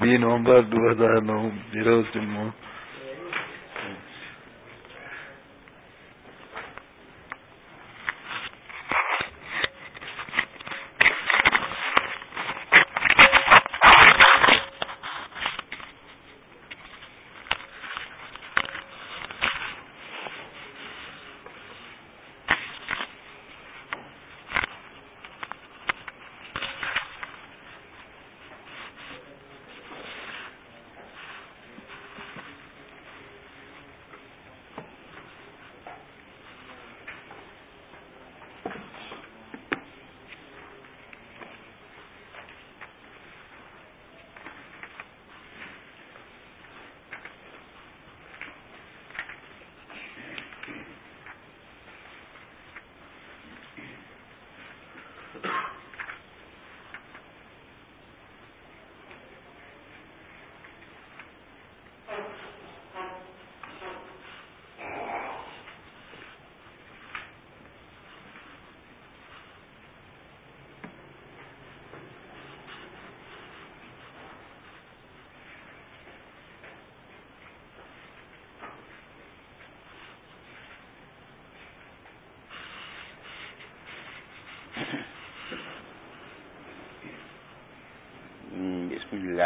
بیس نومبر دو ہزار نو زیرو سمو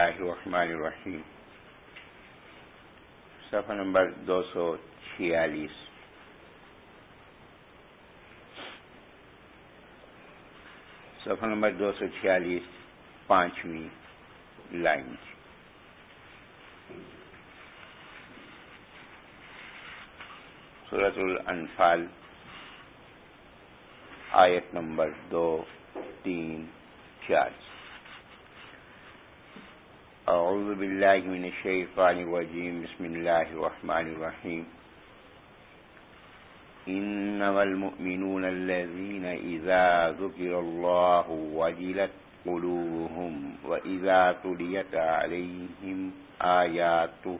اللہ الرحمن الرحیم۔ صفحہ نمبر دو سو چھیالیس۔ صفحہ نمبر دو سو چھیالیس، پانچویں لائن۔ صورت الانفال، آیت نمبر دو، تین، چار۔ أعوذ بالله من الشيطان الرجيم. بسم الله الرحمن الرحيم. إنما المؤمنون الذين إذا ذكر الله وجلت قلوبهم وإذا تليت عليهم آياته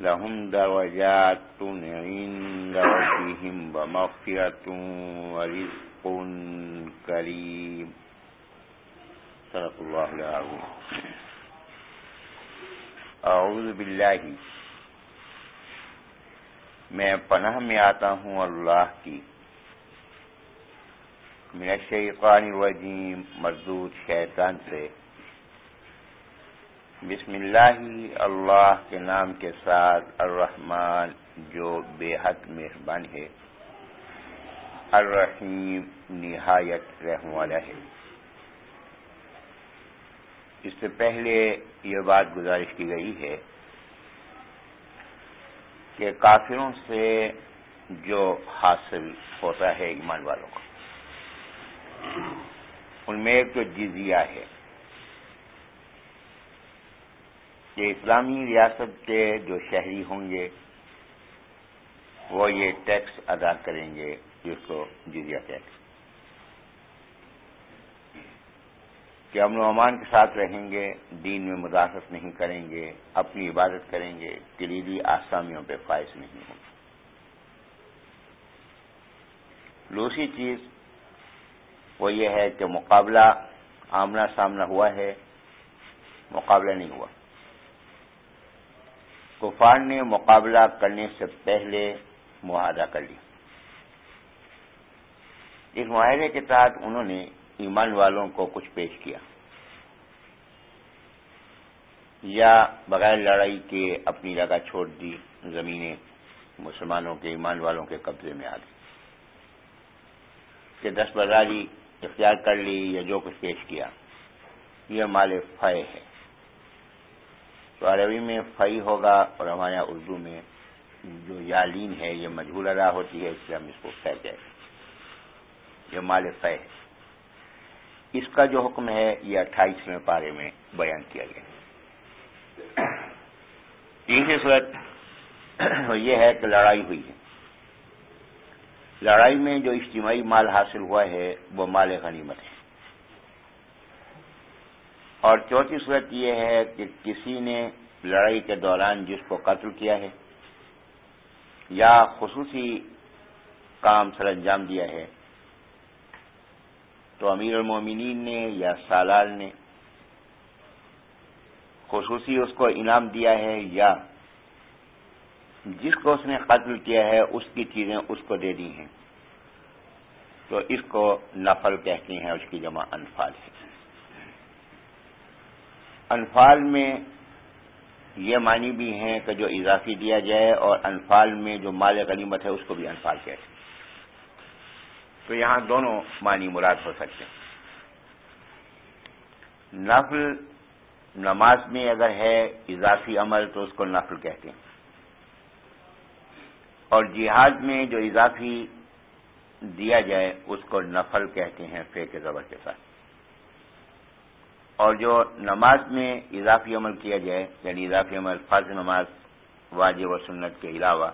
لهم درجات عند ربهم ومغفرة ورزق كريم. صدق الله العظيم. اعوذ باللہ میں پناہ میں آتا ہوں اللہ کی. من الشیطان الرجیم، مردود شیطان سے. بسم اللہ اللہ کے نام کے ساتھ الرحمن جو بے حد مہربان ہے۔ الرحیم نہایت رحم والا ہے۔ اس سے پہلے یہ بات گزارش کی گئی ہے کہ کافروں سے جو حاصل ہوتا ہے ایمان والوں کا، ان میں ایک تو جزیہ ہے۔ کہ اسلامی ریاست کے جو شہری ہوں گے، وہ یہ ٹیکس ادا کریں گے جس کو جزیا ٹیکس۔ کہ امن و امان کے ساتھ رہیں گے، دین میں مداخلت نہیں کریں گے، اپنی عبادت کریں گے، کلیدی آسامیوں پہ فائز نہیں ہوں۔ گے دوسری چیز وہ یہ ہے کہ مقابلہ آمنا سامنا ہوا ہے، مقابلہ نہیں ہوا۔ کفار نے مقابلہ کرنے سے پہلے معاہدہ کر لیا۔ اس معاہدے کے تحت انہوں نے ایمان والوں کو کچھ پیش کیا۔ یا بغیر لڑائی کے اپنی جگہ چھوڑ دی زمینیں مسلمانوں کے، ایمان والوں کے قبضے میں آ گئی۔ کہ دس بازاری اختیار کر لی یا جو کچھ پیش کیا، یہ مال فے ہے۔ تو عربی میں فعی ہوگا اور ہمارے یہاں اردو میں جو یالین ہے یہ مجھول ادا ہوتی ہے اس لیے ہم اس کو فہ کہتے ہیں یہ مال فہ ہے اس کا جو حکم ہے یہ اٹھائیسویں پارے میں بیان کیا گیا تیسری صورت یہ ہے کہ لڑائی ہوئی ہے۔ لڑائی میں جو اجتماعی مال حاصل ہوا ہے، وہ مال غنیمت ہے۔ اور چوتھی صورت یہ ہے کہ کسی نے لڑائی کے دوران جس کو قتل کیا ہے یا خصوصی کام سر انجام دیا ہے، تو امیر المومنین نے یا سالار نے خصوصی اس کو انعام دیا ہے یا جس کو اس نے قتل کیا ہے، اس کی چیزیں اس کو دے دی ہیں۔ تو اس کو نفل کہتے ہیں، اس کی جمع انفال ہے۔ انفال میں یہ معنی بھی ہیں کہ جو اضافی دیا جائے اور انفال میں جو مال غنیمت ہے اس کو بھی انفال کہتے ہیں۔ تو یہاں دونوں معنی مراد ہو سکتے ہیں۔ نفل نماز میں اگر ہے اضافی عمل تو اس کو نفل کہتے ہیں۔ اور جہاد میں جو اضافی دیا جائے اس کو نفل کہتے ہیں فے کے زبر کے ساتھ۔ اور جو نماز میں اضافی عمل کیا جائے یعنی اضافی عمل، فرض نماز، واجب و سنت کے علاوہ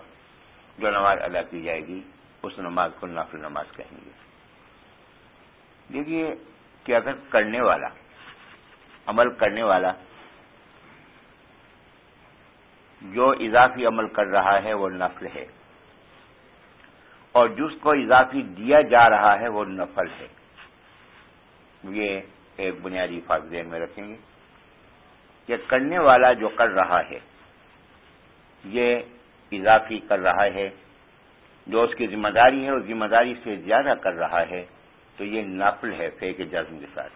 جو نماز ادا کی جائے گی، اس نماز کو نفل نماز کہیں گے۔ دیکھیے کہ اگر کرنے والا، عمل کرنے والا جو اضافی عمل کر رہا ہے، وہ نفل ہے۔ اور جس کو اضافی دیا جا رہا ہے، وہ نفل ہے۔ یہ ایک بنیادی ذہن میں رکھیں گے کہ کرنے والا جو کر رہا ہے، یہ اضافی کر رہا ہے، جو اس کی ذمہ داری ہے، اس ذمہ داری سے زیادہ کر رہا ہے، تو یہ نفل ہے فے کے جزم کے ساتھ۔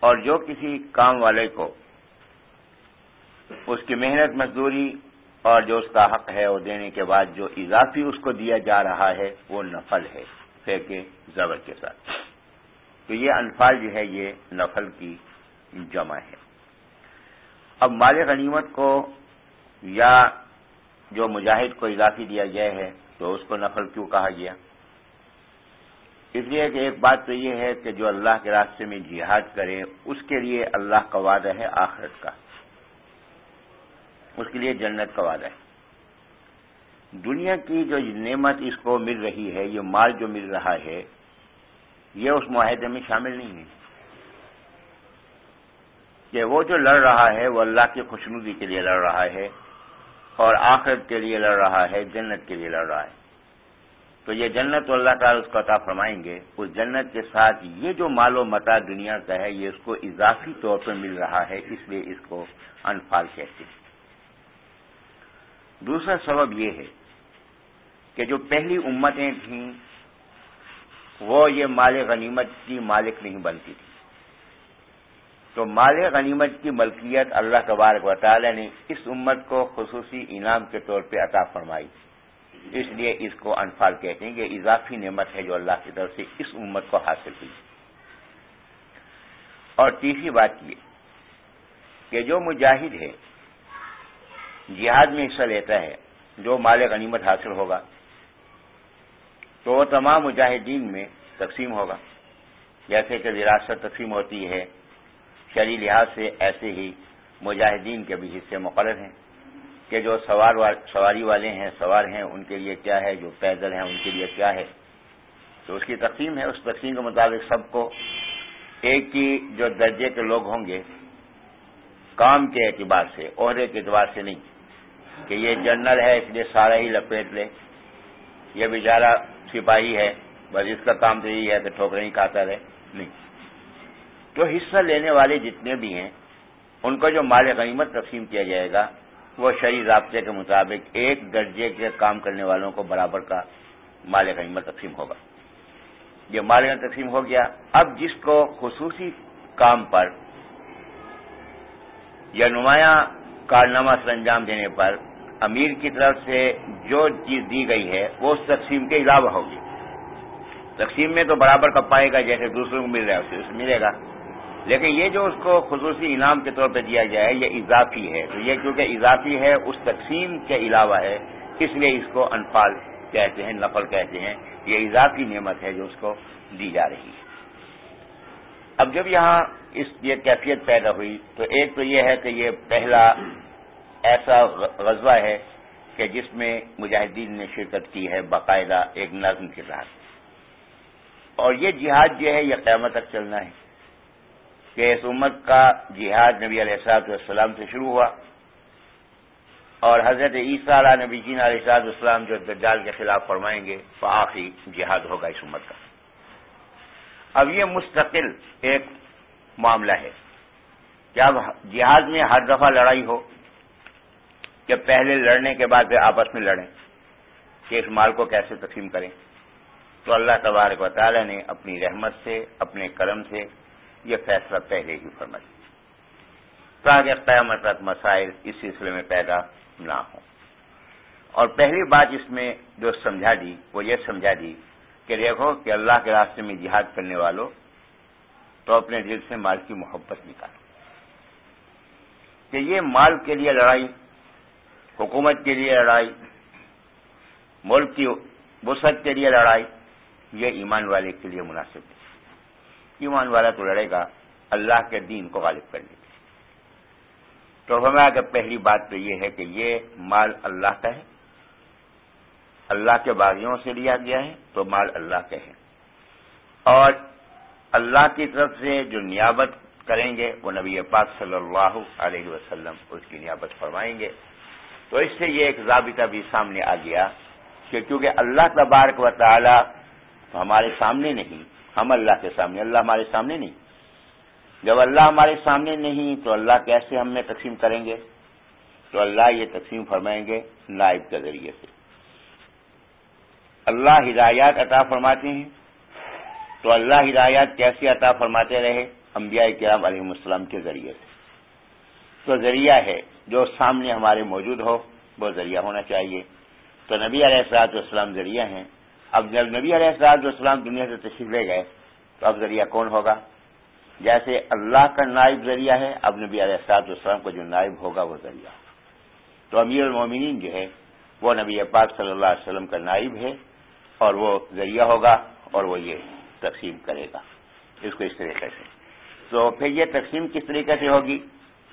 اور جو کسی کام والے کو اس کی محنت، مزدوری اور جو اس کا حق ہے وہ دینے کے بعد جو اضافی اس کو دیا جا رہا ہے، وہ نفل ہے فے کے زبر کے ساتھ۔ تو یہ انفال جو ہے یہ نفل کی جمع ہے۔ اب مال غنیمت کو یا جو مجاہد کو اضافی دیا گیا ہے تو اس کو نفل کیوں کہا گیا؟ اس لیے کہ ایک بات تو یہ ہے کہ جو اللہ کے راستے میں جہاد کرے، اس کے لیے اللہ کا وعدہ ہے آخرت کا۔ اس کے لیے جنت کا وعدہ ہے۔ دنیا کی جو نعمت اس کو مل رہی ہے، یہ مال جو مل رہا ہے یہ اس معاہدے میں شامل نہیں ہے کہ وہ جو لڑ رہا ہے وہ اللہ کی خوشنودی کے لیے لڑ رہا ہے اور آخرت کے لیے لڑ رہا ہے، جنت کے لیے لڑ رہا ہے۔ تو یہ جنت تو اللہ تعالیٰ اس کو عطا فرمائیں گے۔ اس جنت کے ساتھ یہ جو مال و متا دنیا کا ہے، یہ اس کو اضافی طور پر مل رہا ہے، اس لیے اس کو انفال کہتے ہیں۔ دوسرا سبب یہ ہے کہ جو پہلی امتیں تھیں وہ یہ مال غنیمت کی مالک نہیں بنتی تھی۔ تو مال غنیمت کی ملکیت اللہ تبارک و تعالی نے اس امت کو خصوصی انعام کے طور پہ عطا فرمائی۔ اس لیے اس کو انفال کہتے ہیں کہ اضافی نعمت ہے جو اللہ کی طرف سے اس امت کو حاصل ہوئی۔ اور تیسری بات یہ کہ جو مجاہد ہے، جہاد میں حصہ لیتا ہے، جو مال غنیمت حاصل ہوگا تو وہ تمام مجاہدین میں تقسیم ہوگا۔ جیسے کہ وراثت تقسیم ہوتی ہے شرعی لحاظ سے ایسے ہی مجاہدین کے بھی حصے مقرر ہیں کہ جو سوار سواری والے ہیں، سوار ہیں، ان کے لیے کیا ہے؟ جو پیدل ہیں، ان کے لیے کیا ہے؟ تو اس کی تقسیم ہے۔ اس تقسیم کے مطابق سب کو ایک ہی جو درجے کے لوگ ہوں گے، کام کے اعتبار سے، عہدے کے اعتبار سے نہیں، کہ یہ جنرل ہے، اس لیے سارا ہی لپیٹ لے۔ یہ بیچارہ سپاہی ہے، بس اس کا کام تو یہی ہے کہ ٹھوکریں ہی کھاتا رہے۔ نہیں۔ تو حصہ لینے والے جتنے بھی ہیں، ان کو جو مال غنیمت تقسیم کیا جائے گا، وہ شہری ضابطے کے مطابق ایک درجے کے کام کرنے والوں کو برابر کا مال غنیمت تقسیم ہوگا۔ یہ مال غنیمت تقسیم ہو گیا۔ اب جس کو خصوصی کام پر یا نمایاں کارنامہ سر انجام دینے پر امیر کی طرف سے جو چیز دی گئی ہے، وہ اس تقسیم کے علاوہ ہوگی۔ تقسیم میں تو برابر کا پائے گا جیسے دوسروں کو مل رہا ہے، اسے اسے ملے گا۔ لیکن یہ جو اس کو خصوصی انعام کے طور پہ دیا جائے یہ اضافی ہے۔ تو یہ کیونکہ اضافی ہے، اس تقسیم کے علاوہ ہے، اس لیے اس کو انفال کہتے ہیں، نفل کہتے ہیں۔ یہ اضافی نعمت ہے جو اس کو دی جا رہی ہے۔ اب جب یہاں اس یہ کیفیت پیدا ہوئی، تو ایک تو یہ ہے کہ یہ پہلا ایسا غزوہ ہے کہ جس میں مجاہدین نے شرکت کی ہے باقاعدہ ایک نظم کے ساتھ۔ اور یہ جہاد جو ہے، یہ قیامت تک چلنا ہے۔ کہ اس امت کا جہاد نبی علیہ السلاط والسلام سے شروع ہوا۔ اور حضرت عیسیٰ علیہ نبی جین علیہ صاحب السلام جو دجال کے خلاف فرمائیں گے تو آخری جہاد ہوگا اس امت کا۔ اب یہ مستقل ایک معاملہ ہے کہ اب جہاد میں ہر دفعہ لڑائی ہو۔ کہ پہلے لڑنے کے بعد آپس میں لڑیں کہ اس مال کو کیسے تقسیم کریں۔ تو اللہ تبارک و تعالی نے اپنی رحمت سے، اپنے کرم سے یہ فیصلہ پہلے ہی فرما دیا تاکہ قیامت تک مسائل اس سلسلے میں پیدا نہ ہوں۔ اور پہلی بات اس میں جو سمجھا دی، وہ یہ سمجھا دی کہ دیکھو کہ اللہ کے راستے میں جہاد کرنے والوں تو اپنے دل سے مال کی محبت نکالو۔ کہ یہ مال کے لیے لڑائی حکومت کے لیے لڑائی، ملک کی وسعت کے لیے لڑائی، یہ ایمان والے کے لیے مناسب ہے۔ ایمان والا تو لڑے گا، اللہ کے دین کو غالب کرنے کے تو ہمیں کہ پہلی بات تو یہ ہے کہ یہ مال اللہ کا ہے۔ اللہ کے باغیوں سے لیا گیا ہے، تو مال اللہ کے ہے اور اللہ کی طرف سے جو نیابت کریں گے، وہ نبی پاک صلی اللہ علیہ وسلم اس کی نیابت فرمائیں گے۔ تو اس سے یہ ایک ضابطہ بھی سامنے آ گیا کہ کیونکہ اللہ تبارک و تعالی ہمارے سامنے نہیں، ہم اللہ کے سامنے، اللہ ہمارے سامنے نہیں۔ جب اللہ ہمارے سامنے نہیں، تو اللہ کیسے ہم میں تقسیم کریں گے؟ تو اللہ یہ تقسیم فرمائیں گے نائب کے ذریعے سے۔ اللہ ہدایات عطا فرماتے ہیں۔ تو اللہ ہدایات کیسے عطا فرماتے رہے؟ انبیاء کرام علیہ السلام کے ذریعے سے۔ تو ذریعہ ہے جو سامنے ہمارے موجود ہو، وہ ذریعہ ہونا چاہیے۔ تو نبی علیہ السلاط والسلام ذریعہ ہیں۔ اب جب نبی علیہ السلاط والسلام دنیا سے تشریف لے گئے، تو اب ذریعہ کون ہوگا؟ جیسے اللہ کا نائب ذریعہ ہے، اب نبی علیہ السلاط والسلام کا جو نائب ہوگا، وہ ذریعہ۔ تو امیر المومنین جو ہے، وہ نبی پاک صلی اللہ علیہ وسلم کا نائب ہے اور وہ ذریعہ ہوگا اور وہ یہ تقسیم کرے گا۔ اس کو اس طریقے سے۔ تو پھر یہ تقسیم کس طریقے سے ہوگی؟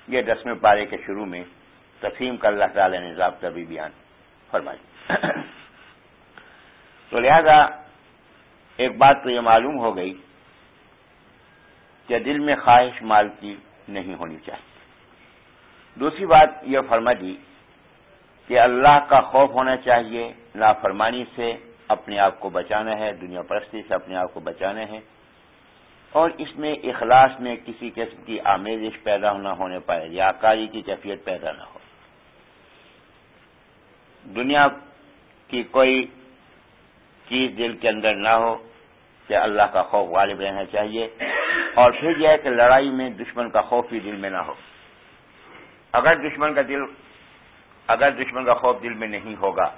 یہ دسویں پارے کے شروع میں تقسیم کا اللہ تعالی نے ضابطہ بھی بیان فرمائی۔ تو لہذا ایک بات تو یہ معلوم ہو گئی کہ دل میں خواہش مال کی نہیں ہونی چاہیے۔ دوسری بات یہ فرما دی کہ اللہ کا خوف ہونا چاہیے، نافرمانی سے اپنے آپ کو بچانا ہے، دنیا پرستی سے اپنے آپ کو بچانا ہے۔ اور اس میں اخلاص میں کسی قسم کی آمیزش پیدا نہ ہونے پائے، یا کاری کی کیفیت پیدا نہ ہو۔ دنیا کی کوئی چیز دل کے اندر نہ ہو کہ اللہ کا خوف غالب رہنا چاہیے، اور پھر یہ ہے کہ لڑائی میں دشمن کا خوف بھی دل میں نہ ہو۔ اگر دشمن کا دل، اگر دشمن کا خوف دل میں نہیں ہوگا،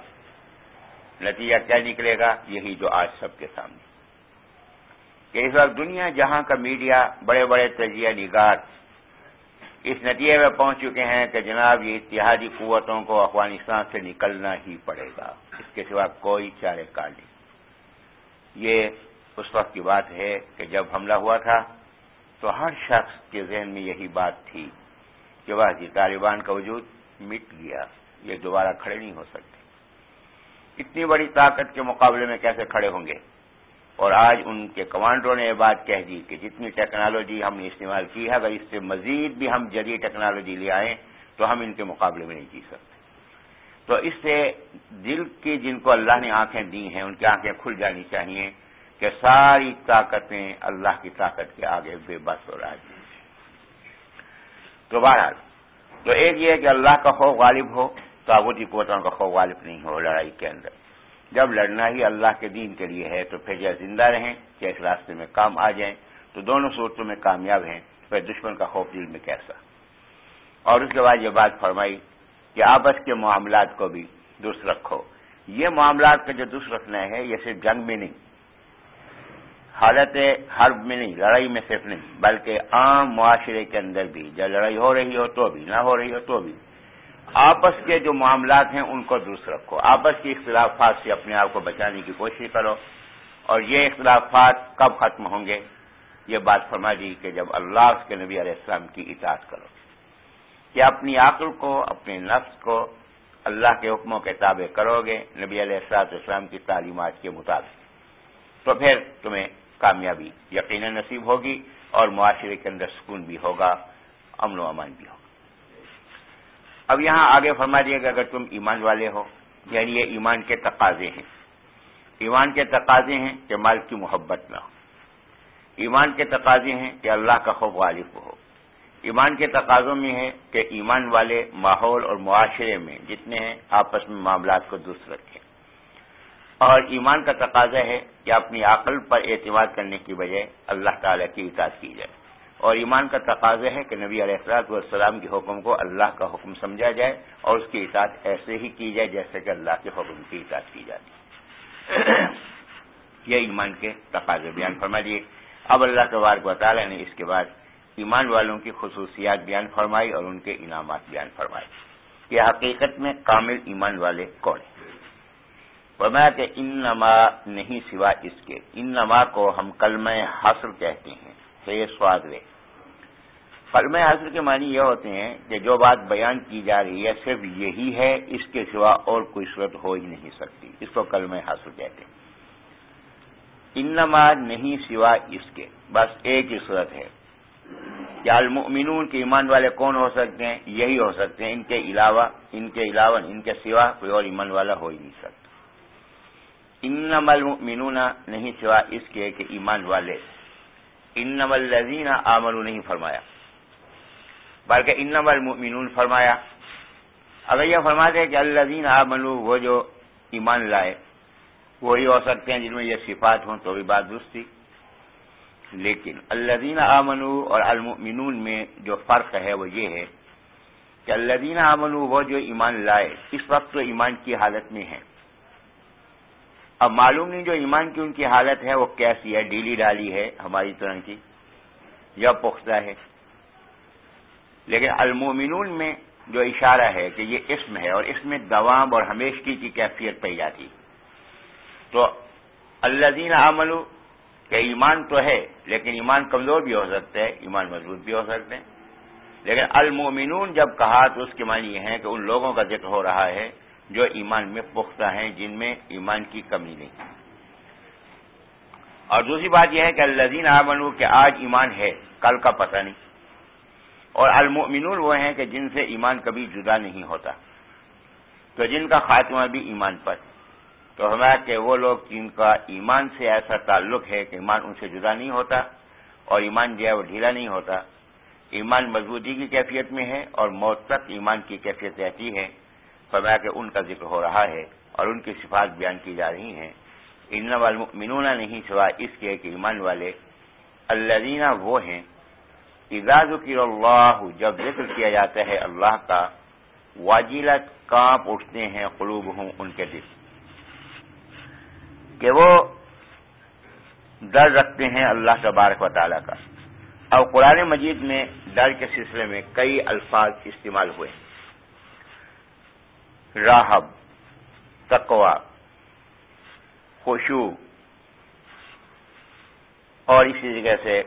نتیجہ کیا نکلے گا؟ یہی جو آج سب کے سامنے۔ کہ اس وقت دنیا جہاں کا میڈیا بڑے بڑے تجزیہ نگار اس نتیجے میں پہنچ چکے ہیں کہ جناب یہ اتحادی قوتوں کو افغانستان سے نکلنا ہی پڑے گا۔ اس کے سوا کوئی چارے کار نہیں۔ یہ اس وقت کی بات ہے کہ جب حملہ ہوا تھا تو ہر شخص کے ذہن میں یہی بات تھی کہ وہ طالبان کا وجود مٹ گیا، یہ دوبارہ کھڑے نہیں ہو سکتے۔ اتنی بڑی طاقت کے مقابلے میں کیسے کھڑے ہوں گے؟ اور آج ان کے کمانڈروں نے یہ بات کہہ دی کہ جتنی ٹیکنالوجی ہم نے استعمال کی ہے، اگر اس سے مزید بھی ہم جدید ٹیکنالوجی لے آئیں تو ہم ان کے مقابلے میں نہیں جی سکتے۔ تو اس سے دل کی جن کو اللہ نے آنکھیں دی ہیں، ان کی آنکھیں کھل جانی چاہیے کہ ساری طاقتیں اللہ کی طاقت کے آگے بے بس ہو رہا ہے تو بہرحال، تو ایک یہ ہے کہ اللہ کا خوف غالب ہو تابوتی قوتوں کا خوف غالب نہیں ہو لڑائی کے اندر۔ جب لڑنا ہی اللہ کے دین کے لیے ہے تو پھر یا زندہ رہیں یا اس راستے میں کام آ جائیں تو دونوں صورتوں میں کامیاب ہیں، پھر دشمن کا خوف دل میں کیسا؟ اور اس کے بعد یہ بات فرمائی کہ آپس کے معاملات کو بھی درست رکھو۔ یہ معاملات کا جو درست رکھنا ہے، یہ صرف جنگ میں نہیں، حالت حرب میں نہیں، لڑائی میں صرف نہیں، بلکہ عام معاشرے کے اندر بھی۔ جب لڑائی ہو رہی ہو تو بھی، نہ ہو رہی ہو تو بھی۔ آپس کے جو معاملات ہیں ان کو درست رکھو۔ آپس کی اختلافات سے اپنے آپ کو بچانے کی کوشش کرو۔ اور یہ اختلافات کب ختم ہوں گے؟ یہ بات فرما دی کہ جب اللہ اس کے نبی علیہ السلام کی اطاعت کرو۔ کہ اپنی عقل کو، اپنے نفس کو اللہ کے حکموں کے تابع کرو گے، نبی علیہ السلاط اسلام کی تعلیمات کے مطابق۔ تو پھر تمہیں کامیابی یقینا نصیب ہوگی اور معاشرے کے اندر سکون بھی ہوگا، امن و امان بھی ہوگا۔ اب یہاں آگے فرما دیا کہ اگر تم ایمان والے ہو یعنی یہ ایمان کے تقاضے ہیں۔ ایمان کے تقاضے ہیں کہ مال کی محبت نہ ہو۔ ایمان کے تقاضے ہیں کہ اللہ کا خوب غالب ہو۔ ایمان کے تقاضوں میں ہے کہ ایمان والے ماحول اور معاشرے میں جتنے ہیں، آپس میں معاملات کو درست رکھیں۔ اور ایمان کا تقاضا ہے کہ اپنی عقل پر اعتماد کرنے کی بجائے اللہ تعالی کی اطاعت کی جائے۔ اور ایمان کا تقاضا ہے کہ نبی علیہ السلاط والسلام کے حکم کو اللہ کا حکم سمجھا جائے اور اس کی اطاعت ایسے ہی کی جائے جیسے کہ اللہ کے حکم کی اطاعت کی جاتی یہ ایمان کے تقاضے بیان فرما دیے اب اللہ تبارک و تعالیٰ نے اس کے بعد ایمان والوں کی خصوصیات بیان فرمائی اور ان کے انعامات بیان فرمائے۔ یہ حقیقت میں کامل ایمان والے کون ہیں؟ فرمایا کہ ان نما نہیں سوا اس کے۔ ان نما کو ہم کلمہ حاصل کہتے ہیں۔ سے سواد لے۔ کلمہ حاصل کے معنی یہ ہوتے ہیں کہ جو بات بیان کی جا رہی ہے صرف یہی ہے، اس کے سوا اور کوئی صورت ہو ہی نہیں سکتی۔ اس کو کلمہ حاصل کہتے ہیں۔ ان نہیں سوا اس کے۔ بس ایک ہی صورت ہے۔ کیا المؤمنون کے ایمان والے کون ہو سکتے ہیں؟ یہی ہو سکتے ہیں۔ ان کے علاوہ، ان کے علاوہ، ان کے سوا کوئی اور ایمان والا ہو ہی نہیں سکتا۔ ان المؤمنون نہیں سوا اس کے کہ ایمان والے ان الذین آمنوا نہیں فرمایا۔ بلکہ ان المؤمنون فرمایا۔ اگر یہ فرما دے کہ الذین آمنوا، وہ جو ایمان لائے، وہی ہو سکتے ہیں جن میں یہ صفات ہوں تو بھی بات درست تھی۔ لیکن الذین آمنوا اور المؤمنون میں جو فرق ہے وہ یہ ہے کہ الذین آمنوا، وہ جو ایمان لائے، اس وقت تو ایمان کی حالت میں ہیں۔ اب معلوم نہیں جو ایمان کی ان کی حالت ہے، وہ کیسی ہے؟ ڈیلی ڈالی ہے ہماری طرح کی، یا پختہ ہے۔ لیکن المومنون میں جو اشارہ ہے کہ یہ اسم ہے اور اس میں دوام اور ہمیشگی کی کیفیت پی جاتی۔ تو اللہ دین عمل کہ ایمان تو ہے، لیکن ایمان کمزور بھی ہو سکتا ہے، ایمان مضبوط بھی ہو سکتے ہیں لیکن المومنون جب کہا تو اس کے معنی یہ ہے کہ ان لوگوں کا ذکر ہو رہا ہے جو ایمان میں پختہ ہیں، جن میں ایمان کی کمی نہیں۔ اور دوسری بات یہ ہے کہ الزین آمنو کہ آج ایمان ہے، کل کا پتہ نہیں۔ اور المؤمنون وہ ہیں کہ جن سے ایمان کبھی جدا نہیں ہوتا۔ تو جن کا خاتمہ بھی ایمان پر۔ تو ہمارا کہ وہ لوگ جن کا ایمان سے ایسا تعلق ہے کہ ایمان ان سے جدا نہیں ہوتا اور ایمان جو ہے وہ ڈھیلا نہیں ہوتا۔ ایمان مضبوطی کی کیفیت میں ہے اور موت تک ایمان کی کیفیت رہتی ہے۔ فرمایا کہ ان کا ذکر ہو رہا ہے اور ان کی صفات بیان کی جا رہی ہیں۔ ان والمؤمنون نہیں سوا اس کے کہ ایمان والے۔ الذین وہ ہیں۔ اذا ذکر اللہ، جب ذکر کیا جاتا ہے اللہ کا، واجلت کانپ اٹھتے ہیں قلوب ہوں ان کے دل۔ کہ وہ ڈر رکھتے ہیں اللہ تبارک و تعالیٰ کا۔ اب قرآن مجید میں ڈر کے سلسلے میں کئی الفاظ استعمال ہوئے۔ ہیں راہب تقوا خوشو اور اسی جگہ سے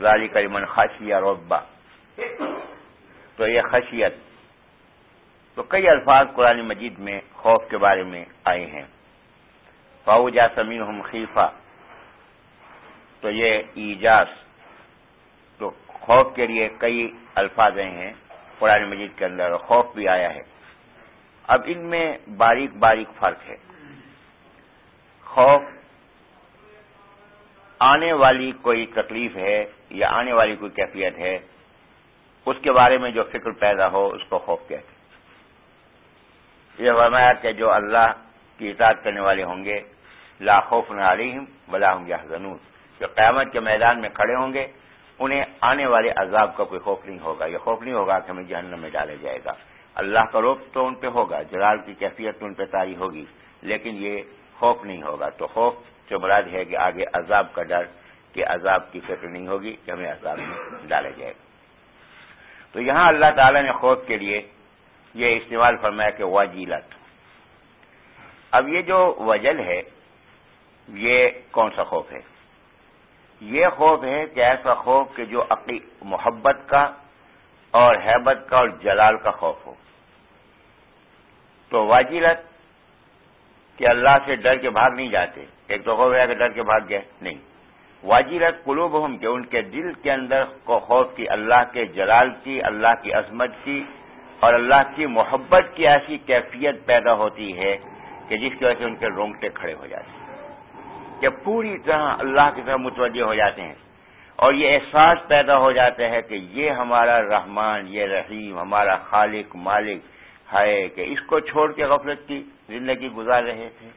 غالی کریمن خاشیہ ربا تو یہ خشیت، تو کئی الفاظ قرآن مجید میں خوف کے بارے میں آئے ہیں۔ فاؤ جا سمین ہم خیفہ، تو یہ ایجاز۔ تو خوف کے لیے کئی الفاظ ہیں قرآن مجید کے اندر، خوف بھی آیا ہے۔ اب ان میں باریک باریک فرق ہے۔ خوف، آنے والی کوئی تکلیف ہے یا آنے والی کوئی کیفیت ہے، اس کے بارے میں جو فکر پیدا ہو، اس کو خوف کہتے یہ فرمایا کہ جو اللہ کی اطاعت کرنے والے ہوں گے، لا خوف علیہم ولا ہوں گے جو قیامت کے میدان میں کھڑے ہوں گے، انہیں آنے والے عذاب کا کوئی خوف نہیں ہوگا۔ یہ خوف نہیں ہوگا کہ ہمیں جہنم میں ڈالا جائے گا۔ اللہ کا روپ تو ان پہ ہوگا، جلال کی کیفیت ان پہ تاری ہوگی، لیکن یہ خوف نہیں ہوگا۔ تو خوف جو مراد ہے کہ آگے عذاب کا ڈر، کہ عذاب کی فکر نہیں ہوگی، کہ ہمیں عذاب میں ڈالا جائے۔ گا تو یہاں اللہ تعالی نے خوف کے لیے یہ استعمال فرمایا کہ واجیلت اب یہ جو وجل ہے، یہ کون سا خوف ہے؟ یہ خوف ہے کہ ایسا خوف کہ جو عقی محبت کا اور حیبت کا اور جلال کا خوف ہو۔ تو واجلت کہ اللہ سے ڈر کے بھاگ نہیں جاتے۔ ایک تو خوف ہے کہ ڈر کے بھاگ گئے۔ نہیں۔ واجرت قلوب ہم کہ ان کے دل کے اندر خوف کی اللہ کے جلال کی، اللہ کی عظمت کی اور اللہ کی محبت کی ایسی کیفیت پیدا ہوتی ہے کہ جس کی وجہ سے ان کے رونگٹے کھڑے ہو جاتے ہیں۔ کہ پوری طرح اللہ کی طرف متوجہ ہو جاتے ہیں۔ اور یہ احساس پیدا ہو جاتا ہے کہ یہ ہمارا رحمان، یہ رحیم، ہمارا خالق، مالک ہے کہ اس کو چھوڑ کے غفلت کی زندگی گزار رہے تھے۔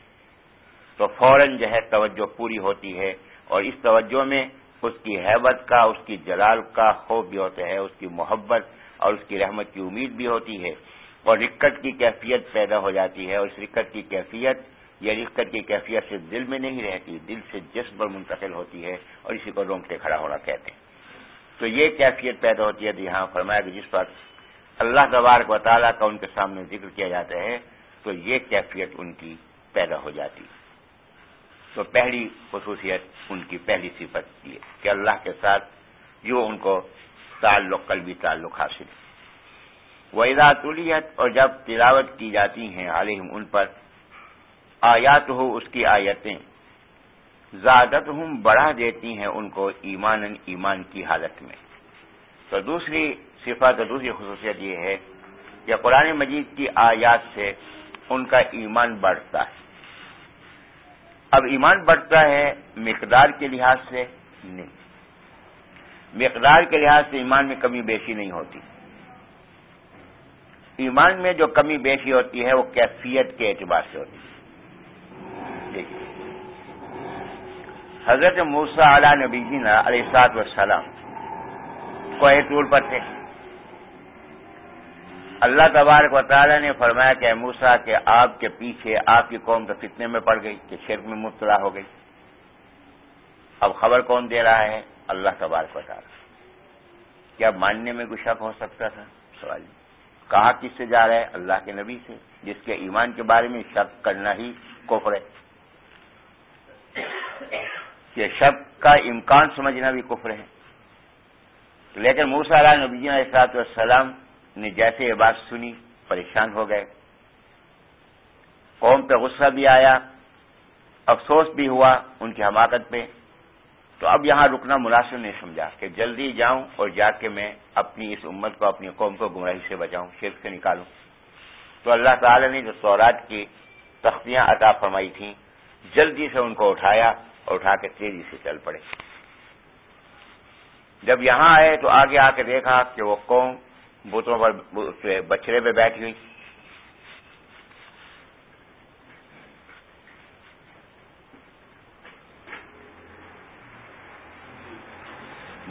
تو فوراً جو ہے توجہ پوری ہوتی ہے اور اس توجہ میں اس کی حیبت کا، اس کی جلال کا خوف بھی ہوتا ہے، اس کی محبت اور اس کی رحمت کی امید بھی ہوتی ہے اور رکت کی کیفیت پیدا ہو جاتی ہے۔ اور اس رکت کی کیفیت یا رکت کی کیفیت سے دل میں نہیں رہتی، دل سے جسم پر منتقل ہوتی ہے اور اسی کو رونگتے کھڑا ہونا کہتے ہیں۔ تو یہ کیفیت پیدا ہوتی ہے۔ یہاں فرمایا کہ جس پر اللہ تبارک و تعالیٰ کا ان کے سامنے ذکر کیا جاتا ہے، تو یہ کیفیت ان کی پیدا ہو جاتی۔ تو پہلی خصوصیت ان کی پہلی صفت یہ کہ اللہ کے ساتھ جو ان کو تعلق، قلبی تعلق حاصل ہے۔ ویداتولیت اور جب تلاوت کی جاتی ہیں علیہم، ان پر آیات ہو اس کی آیتیں زیادت ہم بڑھا دیتی ہیں ان کو ایمان ایمان کی حالت میں۔ تو دوسری صفت اور دوسری خصوصیت یہ ہے کہ قرآن مجید کی آیات سے ان کا ایمان بڑھتا ہے۔ اب ایمان بڑھتا ہے مقدار کے لحاظ سے نہیں۔ مقدار کے لحاظ سے ایمان میں کمی بیشی نہیں ہوتی۔ ایمان میں جو کمی بیشی ہوتی ہے وہ کیفیت کے اعتبار سے ہوتی ہے۔ حضرت موسا علیہ نبی جی علیہ سات وسلام کوہ ٹور پر تھے۔ اللہ تبارک و تعالیٰ نے فرمایا کہ موسا کہ آپ کے پیچھے، آپ کی قوم تو فتنے میں پڑ گئی، کہ شرک میں مبتلا ہو گئی۔ اب خبر کون دے رہا ہے؟ اللہ تبارک و تعالیٰ۔ کیا ماننے میں کوئی شک ہو سکتا تھا؟ سوال۔ کہا کس سے جا رہا ہے؟ اللہ کے نبی سے۔ جس کے ایمان کے بارے میں شک کرنا ہی کفر ہے۔ کہ شک کا امکان سمجھنا بھی کفر ہے۔ لیکن موسا علیہ نبی احساط والسلام نے جیسے یہ بات سنی، پریشان ہو گئے۔ قوم پہ غصہ بھی آیا، افسوس بھی ہوا ان کی حماقت پہ۔ تو اب یہاں رکنا مناسب نہیں سمجھا کہ جلدی جاؤں اور جا کے میں اپنی اس امت کو، اپنی قوم کو گمراہی سے بچاؤں، شرک سے نکالوں۔ تو اللہ تعالی نے جو سورات کی تختیاں عطا فرمائی تھیں، جلدی سے ان کو اٹھایا اور اٹھا کے تیزی سے چل پڑے۔ جب یہاں آئے تو آگے آ کے دیکھا کہ وہ قوم بوتوں پر بچڑے پہ بیٹھی ہوئی۔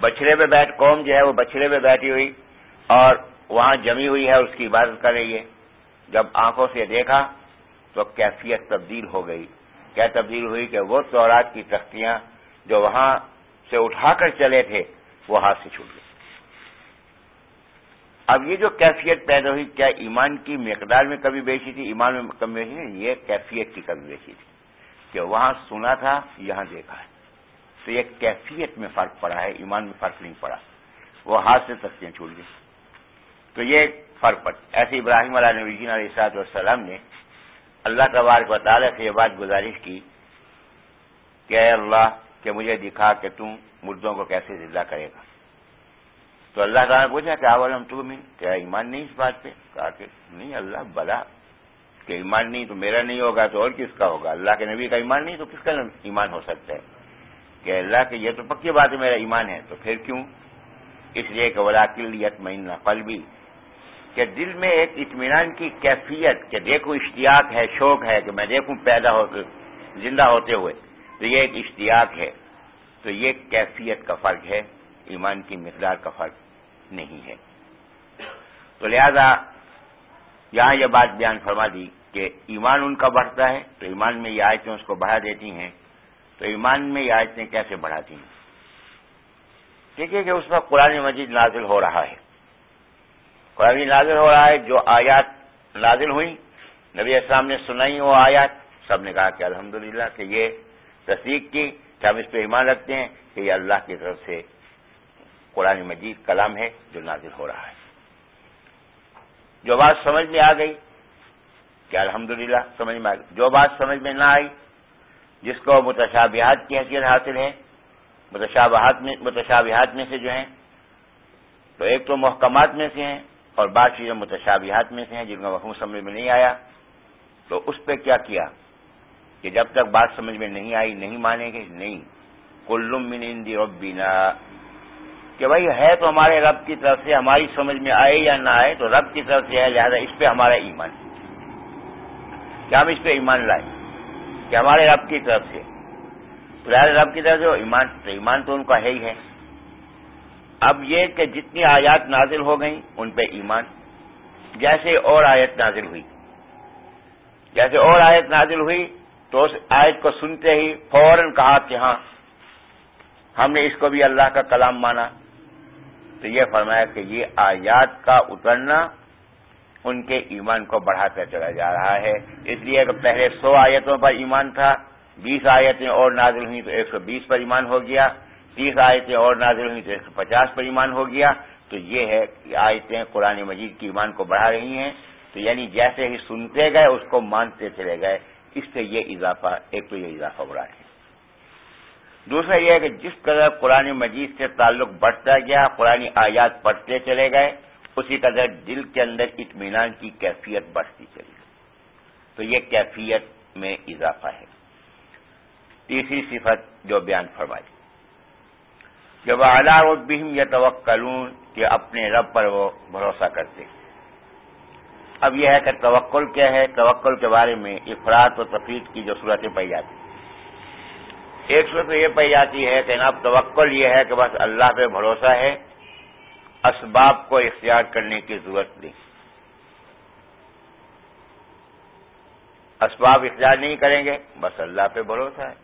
بچڑے پہ بیٹھ، قوم جو ہے وہ بچڑے پہ بیٹھی ہوئی اور وہاں جمی ہوئی ہے اس کی عبادت کر رہی ہے۔ جب آنکھوں سے دیکھا تو کیفیت تبدیل ہو گئی۔ کیا تبدیل ہوئی کہ وہ تورات کی تختیاں جو وہاں سے اٹھا کر چلے تھے، وہ ہاتھ سے چھوٹ گئی اب یہ جو کیفیت پیدا ہوئی، کیا ایمان کی مقدار میں کمی بیچی تھی؟ ایمان میں کمی بیچی نہیں، یہ کیفیت کی کمی بیچی تھی کہ وہاں سنا تھا، یہاں دیکھا ہے۔ تو یہ کیفیت میں فرق پڑا ہے، ایمان میں فرق نہیں پڑا۔ وہ ہاتھ سے تختیاں چھوٹ گئی تو یہ فرق پڑ، ایسے ابراہیم علیہ نبی علیہ صاحب والسلام نے اللہ تبارک و تعالیٰ سے یہ بات گزارش کی کہ اے اللہ، کہ مجھے دکھا کہ تم مردوں کو کیسے زندہ کرے گا۔ تو اللہ تعالیٰ نے پوچھا کہ اولم تو میں کیا ایمان نہیں اس بات پہ؟ کہا کہ نہیں، اللہ بلا۔ کہ ایمان نہیں تو میرا نہیں ہوگا تو اور کس کا ہوگا؟ اللہ کے نبی کا ایمان نہیں تو کس کا ایمان ہو سکتا ہے؟ کہ اللہ کہ یہ تو پکی بات ہے میرا ایمان ہے، تو پھر کیوں؟ اس لیے کہ ولاقلیت مین قلبی کہ دل میں ایک اطمینان کی کیفیت، کہ دیکھوں اشتیاق ہے، شوق ہے کہ میں دیکھوں پیدا ہو، زندہ ہوتے ہوئے، تو یہ ایک اشتیاق ہے۔ تو یہ کیفیت کا فرق ہے۔ ایمان کی مقدار کا فرق نہیں ہے۔ تو لہذا یہاں یہ بات بیان فرما دی کہ ایمان ان کا بڑھتا ہے، تو ایمان میں یہ آیتیں اس کو بڑھا دیتی ہیں۔ تو ایمان میں یہ آیتیں کیسے بڑھاتی ہیں؟ دیکھیے کہ اس وقت قرآن مجید نازل ہو رہا ہے۔ قرآن نازل ہو رہا ہے، جو آیات نازل ہوئی نبی اسلام نے سنائی وہ آیات۔ سب نے کہا کہ الحمدللہ کہ یہ تصدیق کی کہ ہم اس پہ ایمان رکھتے ہیں کہ یہ اللہ کی طرف سے قرآن مجید کلام ہے جو نازل ہو رہا ہے۔ جو بات سمجھ میں آ گئی کہ الحمدللہ سمجھ میں آ گئی، جو بات سمجھ میں نہ آئی، جس کو متشابہات کی حیثیت حاصل ہے، متشابہات میں متشابہات میں سے جو ہیں، تو ایک تو محکمات میں سے ہیں اور بعض چیزیں متشابہات میں سے ہیں جن کا مفہوم سمجھ میں نہیں آیا۔ تو اس پہ کیا کیا؟ کہ جب تک بات سمجھ میں نہیں آئی، نہیں مانیں گے، نہیں۔ کلم من اندی ربنا کہ بھائی ہے تو ہمارے رب کی طرف سے ہماری سمجھ میں آئے یا نہ آئے تو رب کی طرف سے ہے، لہذا اس پہ ہمارا ایمان کیا ہم اس پہ ایمان لائیں، کہ ہمارے رب کی طرف سے۔ تو لہٰذا رب کی طرف سے ایمان، تو ایمان تو ان کا ہے ہی ہے۔ اب یہ کہ جتنی آیات نازل ہو گئیں، ان پہ ایمان۔ جیسے اور آیت نازل ہوئی۔ جیسے اور آیت نازل ہوئی، تو اس آیت کو سنتے ہی فوراً کہا کہ ہاں ہم نے اس کو بھی اللہ کا کلام مانا۔ تو یہ فرمایا کہ یہ آیات کا اترنا ان کے ایمان کو بڑھاتا چلا جا رہا ہے۔ اس لیے کہ پہلے سو آیتوں پر ایمان تھا، بیس آیتیں اور نازل ہوئی تو ایک سو بیس پر ایمان ہو گیا۔ تیس آیتیں اور نازل ہوئی تو ایک سو پچاس پر ایمان ہو گیا۔ تو یہ ہے کہ آیتیں قرآن مجید کی ایمان کو بڑھا رہی ہیں۔ تو یعنی جیسے ہی سنتے گئے، اس کو مانتے چلے گئے۔ اس سے یہ اضافہ، ایک تو یہ اضافہ ہو رہا ہے۔ دوسرا یہ ہے کہ جس قدر قرآن مجید سے تعلق بڑھتا گیا، قرآن آیات پڑھتے چلے گئے، اسی قدر دل کے اندر اطمینان کی کیفیت بڑھتی چلی گئی۔ تو یہ کیفیت میں اضافہ ہے۔ تیسری صفت جو بیان فرمائی۔ جب اعلیٰ بہم یا توکلون کہ اپنے رب پر وہ بھروسہ کرتے۔ اب یہ ہے کہ توکل کیا ہے؟ توکل کے بارے میں افراد و تفریح کی جو صورتیں پائی جاتی ایک صورت یہ پائی جاتی ہے کہ اب توکل یہ ہے کہ بس اللہ پہ بھروسہ ہے، اسباب کو اختیار کرنے کی ضرورت نہیں۔ اسباب اختیار نہیں کریں گے، بس اللہ پہ بھروسہ ہے۔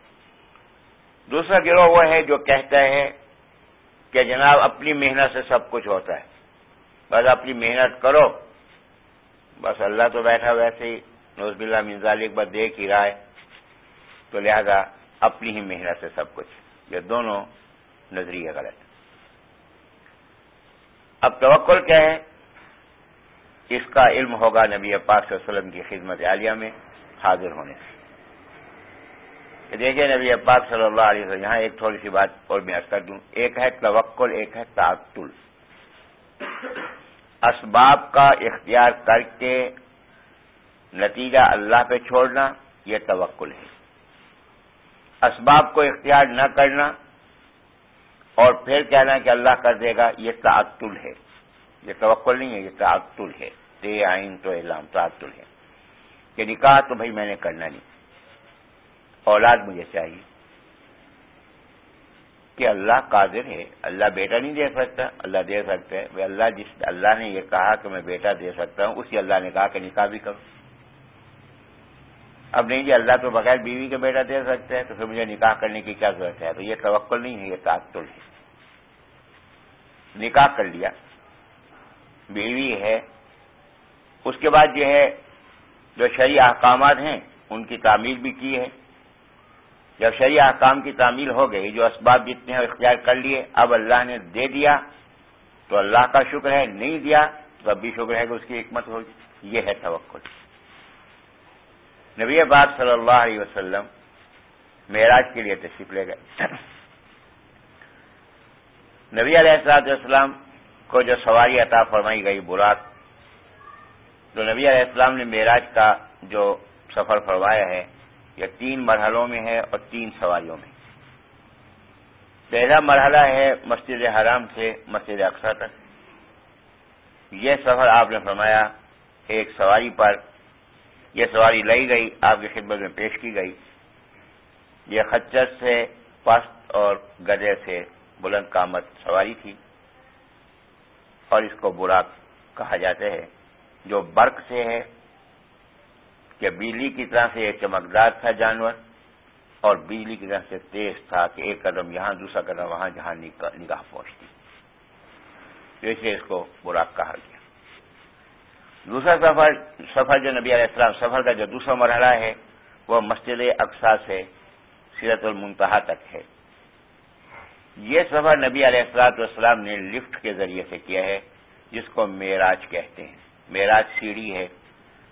دوسرا گروہ وہ ہے جو کہتا ہے کہ جناب اپنی محنت سے سب کچھ ہوتا ہے۔ بس اپنی محنت کرو، بس اللہ تو بیٹھا ویسے ہی نوز بلّہ منظال ایک بار دیکھ ہی رہا ہے۔ تو لہذا اپنی ہی محنت سے سب کچھ۔ یہ دونوں نظریے غلط اب توکل کیا ہے؟ اس کا علم ہوگا نبی پاک صلی اللہ علیہ وسلم کی خدمت عالیہ میں حاضر ہونے سے۔ دیکھیے نبی پاک صلی اللہ علیہ وسلم، یہاں ایک تھوڑی سی بات اور میں کر دوں۔ ایک ہے توکل، ایک ہے تعطل۔ اسباب کا اختیار کر کے نتیجہ اللہ پہ چھوڑنا، یہ توکل ہے۔ اسباب کو اختیار نہ کرنا اور پھر کہنا کہ اللہ کر دے گا، یہ تعطل ہے۔ یہ توکل نہیں ہے، یہ تعطل ہے۔ تے آئین تو اعلام تعطل ہے۔ کہ نکاح تو بھائی میں نے کرنا نہیں۔ اولاد مجھے چاہیے۔ کہ اللہ قادر ہے۔ اللہ بیٹا نہیں دے سکتا، اللہ دے سکتا ہے۔ اللہ جس، اللہ نے یہ کہا کہ میں بیٹا دے سکتا ہوں، اسی اللہ نے کہا کہ نکاح بھی کروں اب نہیں جی اللہ تو بغیر بیوی کا بیٹا دے سکتا ہے تو پھر مجھے نکاح کرنے کی کیا ضرورت ہے؟ تو یہ توقل نہیں ہے، یہ تعطل ہے۔ نکاح کر لیا۔ بیوی ہے۔ اس کے بعد جو ہے، جو شرعی احکامات ہیں، ان کی تعمیل بھی کی ہے۔ جب شرعی احکام کی تعمیل ہو گئی، جو اسباب جتنے ہیں اختیار کر لیے، اب اللہ نے دے دیا، تو اللہ کا شکر ہے، نہیں دیا، تو اب بھی شکر ہے کہ اس کی حکمت ہوگی۔ یہ ہے توقع نبی بات صلی اللہ علیہ وسلم معراج کے لیے تشریف لے گئے۔ نبی علیہ السلاط والسلام کو جو سواری عطا فرمائی گئی براق جو نبی علیہ السلام نے معراج کا جو سفر فرمایا ہے، یہ تین مرحلوں میں ہے اور تین سواریوں میں۔ پہلا مرحلہ ہے مسجد حرام سے مسجد اقسا تک۔ یہ سفر آپ نے فرمایا، ایک سواری پر یہ سواری لائی گئی، آپ کی خدمت میں پیش کی گئی۔ یہ خچر سے پست اور گدے سے بلند کامت سواری تھی۔ اور اس کو برا کہا جاتا ہے۔ جو برق سے ہے، کہ بجلی کی طرح سے یہ چمکدار تھا جانور، اور بجلی کی طرح سے تیز تھا کہ ایک قدم یہاں، دوسرا قدم وہاں جہاں نگاہ پہنچتی۔ تو اسے اس کو براق کہا گیا۔ دوسرا سفر سفر جو نبی علیہ السلام سفر کا جو دوسرا مرحلہ ہے، وہ مسجد اقسا سے سیرت المنتہا تک ہے۔ یہ سفر نبی علیہ السلاط والسلام نے لفٹ کے ذریعے سے کیا ہے، جس کو معراج کہتے ہیں۔ معراج سیڑھی ہے۔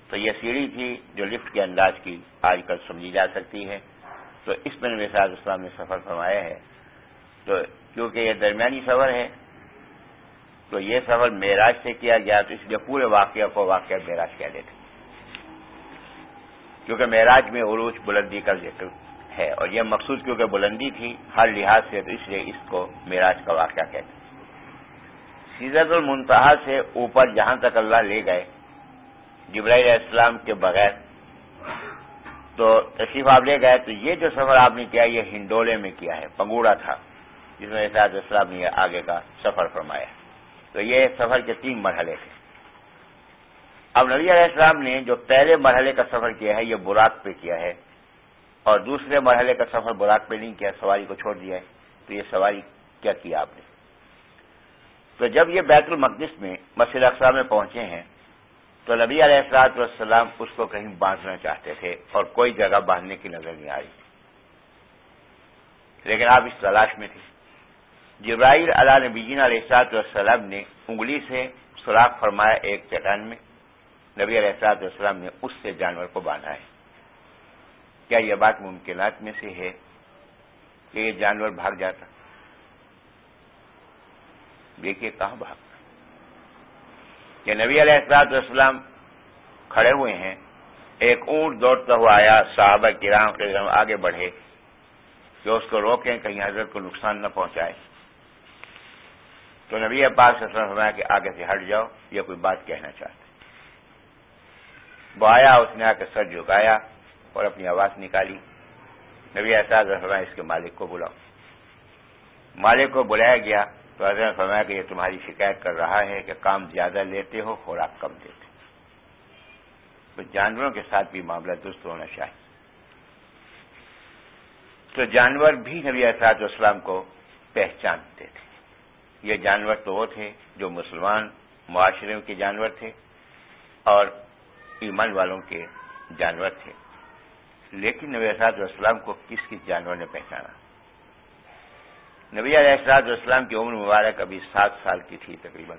تو یہ سیڑھی تھی جو لفٹ کے انداز کی آج کل سمجھی جا سکتی ہے۔ تو اس میں نبی صاحب اسلام نے سفر فرمایا ہے۔ تو کیونکہ یہ درمیانی سفر ہے تو یہ سفر معراج سے کیا گیا تو اس لیے پورے واقعہ کو واقعہ معراج کہہ دیتے کیونکہ معراج میں عروج بلندی کا ذکر ہے اور یہ مقصود کیونکہ بلندی تھی، ہر لحاظ سے تو اس لیے اس کو معراج کا واقعہ کہتے سیزت المنتہا سے اوپر جہاں تک اللہ لے گئے، جبرائیل علیہ السلام کے بغیر تو تشریف آپ لے گئے، تو یہ جو سفر آپ نے کیا، یہ ہنڈولے میں کیا ہے، پنگوڑا تھا، جس میں احساس اسلام نے آگے کا سفر فرمایا۔ تو یہ سفر کے تین مرحلے تھے۔ اب نبی علیہ السلام نے جو پہلے مرحلے کا سفر کیا ہے، یہ براق پہ کیا ہے۔ اور دوسرے مرحلے کا سفر براق پہ نہیں کیا، سواری کو چھوڑ دیا ہے۔ تو یہ سواری کیا کیا آپ نے؟ تو جب یہ بیت المقدس میں مسجد اقسام میں پہنچے ہیں، تو نبی علیہ السلاط والسلام اس کو کہیں باندھنا چاہتے تھے اور کوئی جگہ باندھنے کی نظر نہیں آئی۔ لیکن آپ اس تلاش میں تھے۔ جبرائیل علیہ نبی علیہ السلاط والسلام نے انگلی سے سوراخ فرمایا ایک چٹان میں۔ نبی علیہ السلاط والسلام نے اس سے جانور کو باندھا ہے۔ کیا یہ بات ممکنات میں سے ہے کہ یہ جانور بھاگ جاتا؟ دیکھیے کہاں بھاگتا۔ کہ نبی علیہ السلاط والسلام کھڑے ہوئے ہیں۔ ایک اونٹ دوڑتا ہوا آیا، صحابہ کرام کے آگے بڑھے کہ اس کو روکیں، کہیں حضرت کو نقصان نہ پہنچائے۔ تو نبی پاک سے فرمایا کہ آگے سے ہٹ جاؤ، یہ کوئی بات کہنا چاہتے وہ آیا، اس نے آ کے سر جھکایا اور اپنی آواز نکالی۔ نبی احساس فرمایا، اس کے مالک کو بلاؤ۔ مالک کو بلایا گیا تو حضرت فرمایا کہ یہ تمہاری شکایت کر رہا ہے کہ کام زیادہ لیتے ہو، خوراک کم دیتے۔ تو جانوروں کے ساتھ بھی معاملہ درست ہونا چاہیے۔ تو جانور بھی نبی احساط اسلام کو پہچانتے تھے یہ جانور تو وہ تھے جو مسلمان معاشرے کے جانور تھے اور ایمان والوں کے جانور تھے۔ لیکن نبی احساط اسلام کو کس کس جانور نے پہچانا؟ نبی علیہ السلاط اسلام کی عمر مبارک ابھی سات سال کی تھی تقریباً۔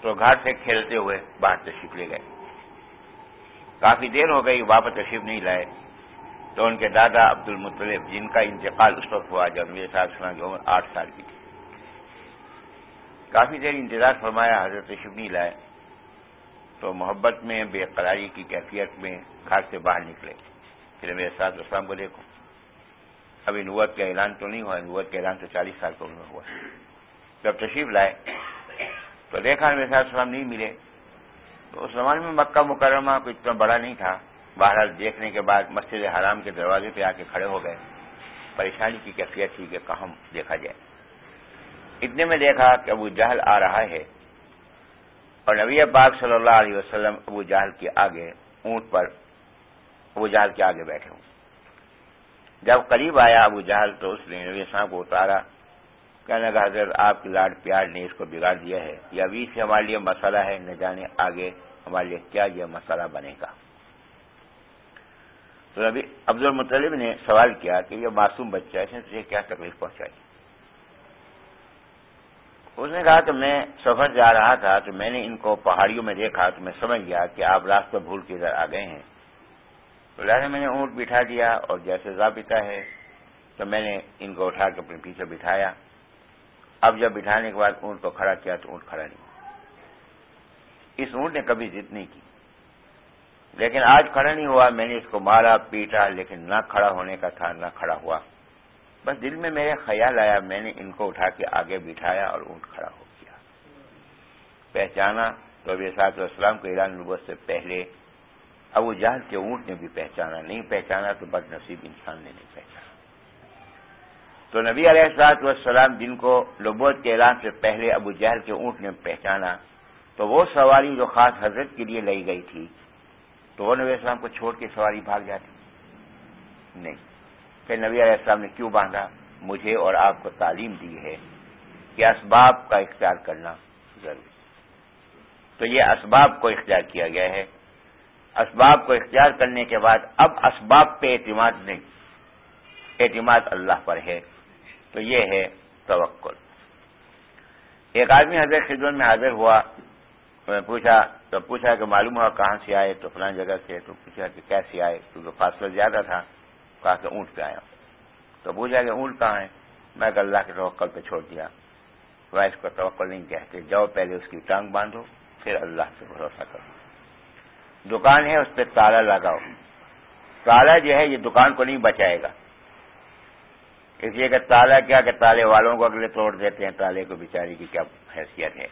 تو گھاٹ سے کھیلتے ہوئے باہر تشریف لے گئے۔ کافی دیر ہو گئی، واپس تشریف نہیں لائے۔ تو ان کے دادا عبد المطلب جن کا انتقال اس وقت ہوا جب نبی صاحب السلام کی عمر آٹھ سال کی تھی۔ کافی دیر انتظار فرمایا، حضرت تشریف نہیں لائے۔ تو محبت میں، بے قراری کی کیفیت میں گھر سے باہر نکلے۔ پھر میرے ساتھ اسلام کو دیکھو ابھی نوت کا اعلان تو نہیں ہوا، نوت کا اعلان تو چالیس سال کو ہوا۔ جب تشریف لائے، تو دیکھا میرے ساتھ اسلام نہیں ملے۔ تو اس زمانے میں مکہ مکرمہ کوئی اتنا بڑا نہیں تھا۔ باہر دیکھنے کے بعد مسجد حرام کے دروازے پہ آ کے کھڑے ہو گئے۔ پریشانی کی کیفیت تھی کہ کہاں دیکھا جائے۔ اتنے میں دیکھا کہ ابو جہل آ رہا ہے اور نبی پاک صلی اللہ علیہ وسلم ابو جہل کے آگے اونٹ پر ابو جہل کے آگے بیٹھے ہوں۔ جب قریب آیا ابو جہل تو اس نے نبی صاحب کو اتارا، کہنے لگا، حضرت، آپ کی لاڈ پیار نے اس کو بگاڑ دیا ہے۔ یہ ابھی سے ہمارے لیے مسئلہ ہے، نہ جانے آگے ہمارے لیے کیا یہ مسئلہ بنے گا۔ تو نبی عبد المطلب نے سوال کیا کہ یہ معصوم بچہ ہے، اس نے تجھے کیا تکلیف پہنچائی؟ اس نے کہا کہ میں سفر جا رہا تھا تو میں نے ان کو پہاڑیوں میں دیکھا تو میں سمجھ گیا کہ آپ راستہ بھول کے ادھر آ گئے ہیں۔ تو لہٰذا میں نے اونٹ بٹھا دیا اور جیسے ضابطہ ہے تو میں نے ان کو اٹھا کے اپنے پیچھے بٹھایا۔ اب جب بٹھانے کے بعد اونٹ کو کھڑا کیا تو اونٹ کھڑا نہیں اس اونٹ نے کبھی ضد نہیں کی۔ لیکن آج کھڑا نہیں ہوا، میں نے اس کو مارا، پیٹا، لیکن نہ کھڑا ہونے کا تھا، نہ کھڑا ہوا۔ بس دل میں میرے خیال آیا، میں نے ان کو اٹھا کے آگے بٹھایا اور اونٹ کھڑا ہو گیا۔ پہچانا تو ابھی سات اسلام کو ایران نبوت سے پہلے ابو جہل کے اونٹ نے بھی پہچانا، نہیں پہچانا تو بد نصیب انسان نے نہیں پہچانا۔ تو نبی علیہ السلاط والسلام جن کو نبوت کے اعلان سے پہلے ابو جہل کے اونٹ نے پہچانا، تو وہ سواری جو خاص حضرت کے لیے لائی گئی تھی تو وہ نبی السلام کو چھوڑ کے سواری بھاگ جاتی۔ نہیں، پھر نبی علیہ السلام نے کیوں باندھا؟ مجھے اور آپ کو تعلیم دی ہے کہ اسباب کا اختیار کرنا ضروری۔ تو یہ اسباب کو اختیار کیا گیا ہے۔ اسباب کو اختیار کرنے کے بعد اب اسباب پہ اعتماد نہیں، اعتماد اللہ پر ہے۔ تو یہ ہے توکل۔ ایک آدمی حضرت خدمت میں حاضر ہوا، میں پوچھا تو پوچھا کہ معلوم ہوا کہاں سے آئے؟ تو فلاں جگہ سے تو پوچھا کہ کیسے آئے؟ کیونکہ فاصلہ زیادہ تھا، کہا کہ اونٹ پہ آیا تو پوچھا کہ اونٹ کہاں ہے میں کہ اللہ کے توکل پہ چھوڑ دیا۔ وہ اس کو توکل نہیں کہتے۔ جاؤ پہلے اس کی ٹانگ باندھو، پھر اللہ سے بھروسہ کرو۔ دکان ہے، اس پہ تالا لگاؤ۔ تالا جو ہے، یہ دکان کو نہیں بچائے گا۔ اس لیے کہ تالا کیا کہ تالے والوں کو اگلے توڑ دیتے ہیں۔ تالے کو بیچاری کی کیا حیثیت ہے؟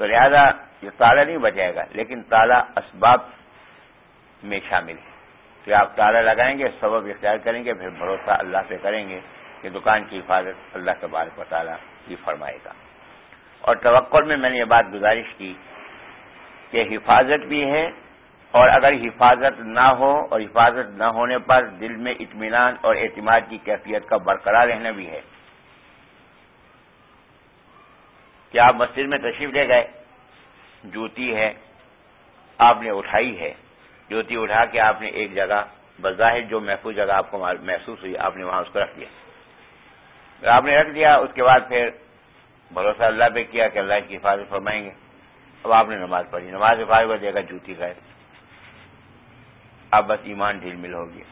تو لہذا یہ تالا نہیں بچائے گا، لیکن تالا اسباب میں شامل ہے۔ کہ آپ تالا لگائیں گے، سبب اختیار کریں گے، پھر بھروسہ اللہ پہ کریں گے کہ دکان کی حفاظت اللہ کے بارے کو تعالیٰ ہی فرمائے گا۔ اور توقع میں میں نے یہ بات گزارش کی کہ حفاظت بھی ہے، اور اگر حفاظت نہ ہو اور حفاظت نہ ہونے پر دل میں اطمینان اور اعتماد کی کیفیت کا برقرار رہنا بھی ہے۔ کہ آپ مسجد میں تشریف لے گئے، جوتی ہے، آپ نے اٹھائی ہے، جوتی اٹھا کے آپ نے ایک جگہ بظاہر جو محفوظ جگہ آپ کو محسوس ہوئی، آپ نے وہاں اس کو رکھ دیا۔ آپ نے رکھ دیا، اس کے بعد پھر بھروسہ اللہ پہ کیا کہ اللہ کی حفاظت فرمائیں گے۔ اب آپ نے نماز پڑھی۔ نماز حفاظت کر دے گا جوتی گئے اب بس ایمان ڈھیل مل ہو گیا۔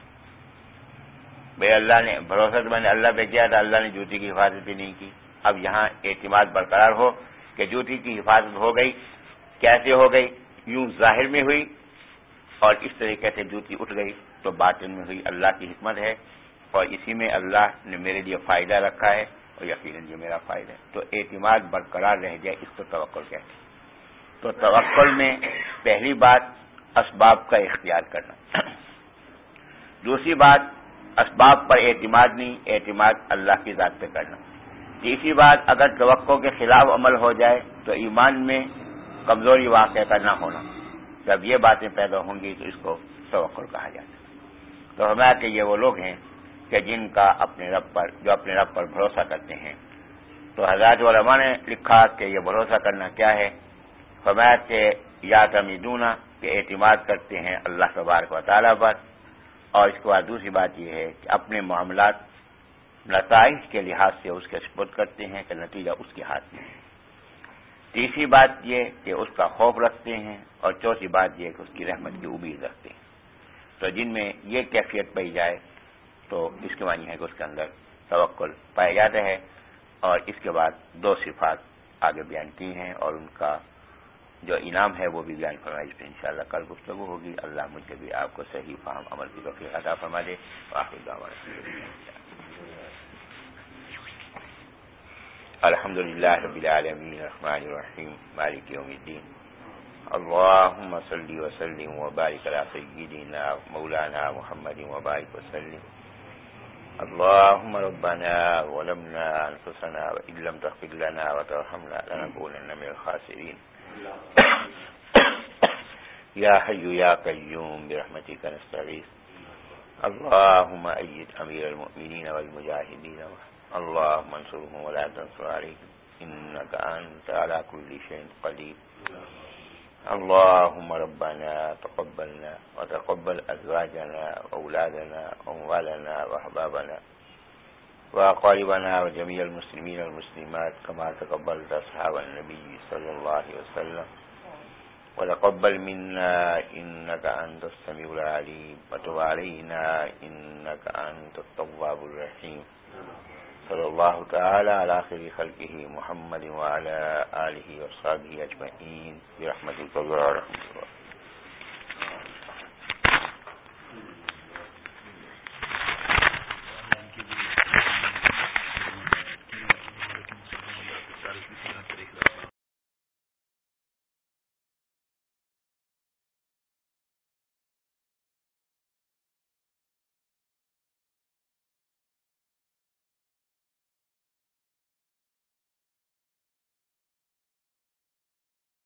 بھائی اللہ نے بھروسہ تو میں نے اللہ پہ کیا تھا، اللہ نے جوتی کی حفاظت بھی نہیں کی۔ اب یہاں اعتماد برقرار ہو کہ جوتی کی حفاظت ہو گئی، کیسے ہو گئی، یوں ظاہر میں ہوئی اور اس طریقے سے جوتی اٹھ گئی تو باطن میں ہوئی اللہ کی حکمت ہے اور اسی میں اللہ نے میرے لیے فائدہ رکھا ہے اور یقیناً یہ میرا فائدہ ہے۔ تو اعتماد برقرار رہ جائے اس کو توقل کہتے ہیں۔ تو توقل میں پہلی بات اسباب کا اختیار کرنا۔ دوسری بات، اسباب پر اعتماد نہیں، اعتماد اللہ کی ذات پہ کرنا۔ تیسری بات، اگر توقع کے خلاف عمل ہو جائے تو ایمان میں کمزوری واقع کا نہ ہونا۔ جب یہ باتیں پیدا ہوں گی تو اس کو توقع کہا جاتا ہے۔ تو ہمیں کہ یہ وہ لوگ ہیں کہ جن کا اپنے رب پر، جو اپنے رب پر بھروسہ کرتے ہیں۔ تو حضرات علماء نے لکھا کہ یہ بھروسہ کرنا کیا ہے؟ فرمایا کہ یا تمیدونا کہ اعتماد کرتے ہیں اللہ تبارک و تعالیٰ پر۔ اور اس کے بعد دوسری بات یہ ہے کہ اپنے معاملات نتائج کے لحاظ سے اس کے سپرد کرتے ہیں کہ نتیجہ اس کے ہاتھ میں ہے۔ تیسری بات یہ کہ اس کا خوف رکھتے ہیں اور چوتھی بات یہ کہ اس کی رحمت کی امید رکھتے ہیں۔ تو جن میں یہ کیفیت پائی جائے تو اس کے معنی ہے کہ اس کے اندر توکل پایا جاتا ہے اور اس کے بعد دو صفات آگے بیان کی ہیں اور ان کا جو انعام ہے وہ بھی بیان فرمائی پہ انشاءاللہ کل گفتگو ہوگی۔ اللہ مجھے بھی آپ کو صحیح فہم عمل کی توفیق عطا فرما دے۔ الحمد لله رب العالمين الرحمن الرحيم مالك يوم الدين اللهم صل وسلم وبارك على سيدنا مولانا محمد وبارك وسلم اللهم ربنا ولمنا أنفسنا وإن لم تغفر لنا وترحمنا لنكونن من الخاسرين يا حي يا قيوم برحمتك نستغيث اللهم أيد أمير المؤمنين والمجاهدين اللهم انصرهم ولا تنصر عليهم. إنك أنت على كل شيء قدير. اللهم ربنا تقبلنا وتقبل أزواجنا وأولادنا وأموالنا وأحبابنا وأقاربنا وجميع المسلمين والمسلمات كما تقبلت أصحاب النبي صلى الله عليه وسلم. وتقبل منا إنك أنت السميع العليم. وتب علينا إنك أنت التواب الرحيم. صلی اللہ تعالی علی خير خلقه محمد وعلى آله وصحبه اجمعین برحمتك و الله